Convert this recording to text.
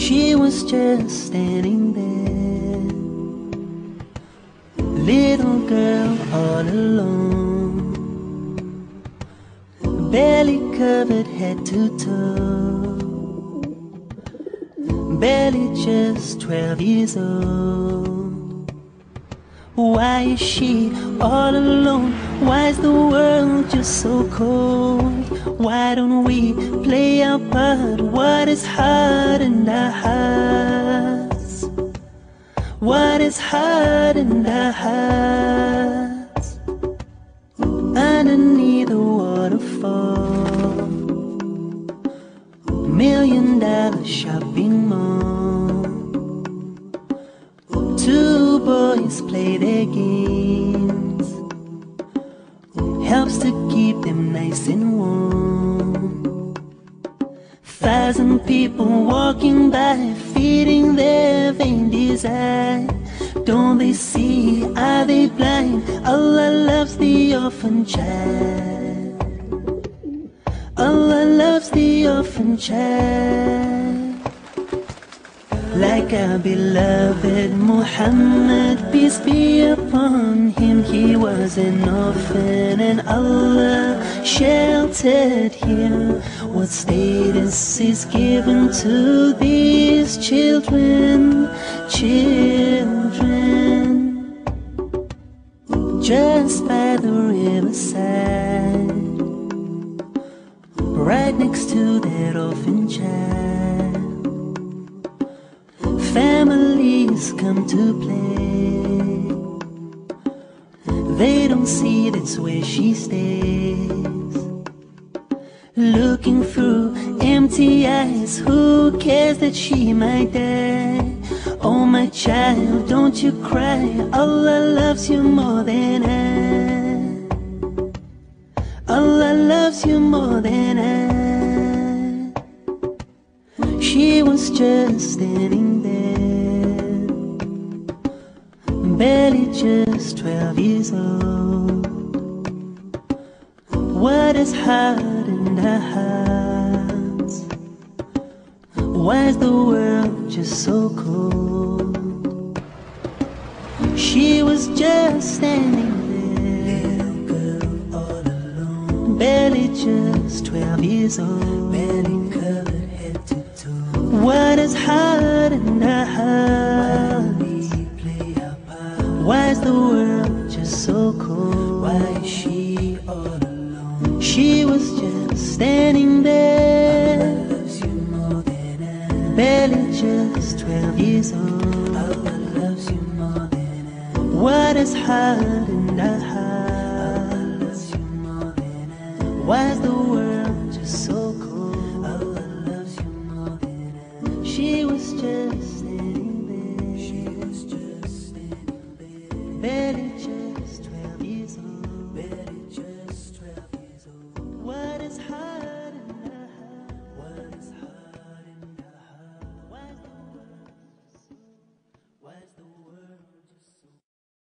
She was just standing there, little girl all alone, barely covered head to toe, barely just twelve years old. Why is she all alone? Why is the world just so cold? Why don't we play our part? What is hard in our hearts? What is hard in our hearts? Underneath the waterfall, million dollar shopping mall. Boys play their games, helps to keep them nice and warm. Thousand people walking by, feeding their vain desire. Don't they see? Are they blind? Allah loves the orphan child. Allah loves the orphan child. Like our beloved Muhammad, peace be upon him. He was an orphan and Allah sheltered him. What status is given to these children? Children, just by the riverside, right next to that orphan child. Families come to play. They don't see that's where she stays. Looking through empty eyes, who cares that she might die? Oh, my child, don't you cry. Allah loves you more than I. Allah loves you more than I. She was just standing there, barely just 12 years old. What is hard in our hearts? Why is the world just so cold? She was just standing there, little girl all alone, barely just 12 years old, Why is the world just so cold? Why is she all alone? She was just standing there. Mama loves you more than I. Barely just 12 years old. Oh, Mama loves you more than I. What is hard in the heart? Mama oh, loves you more than I. Why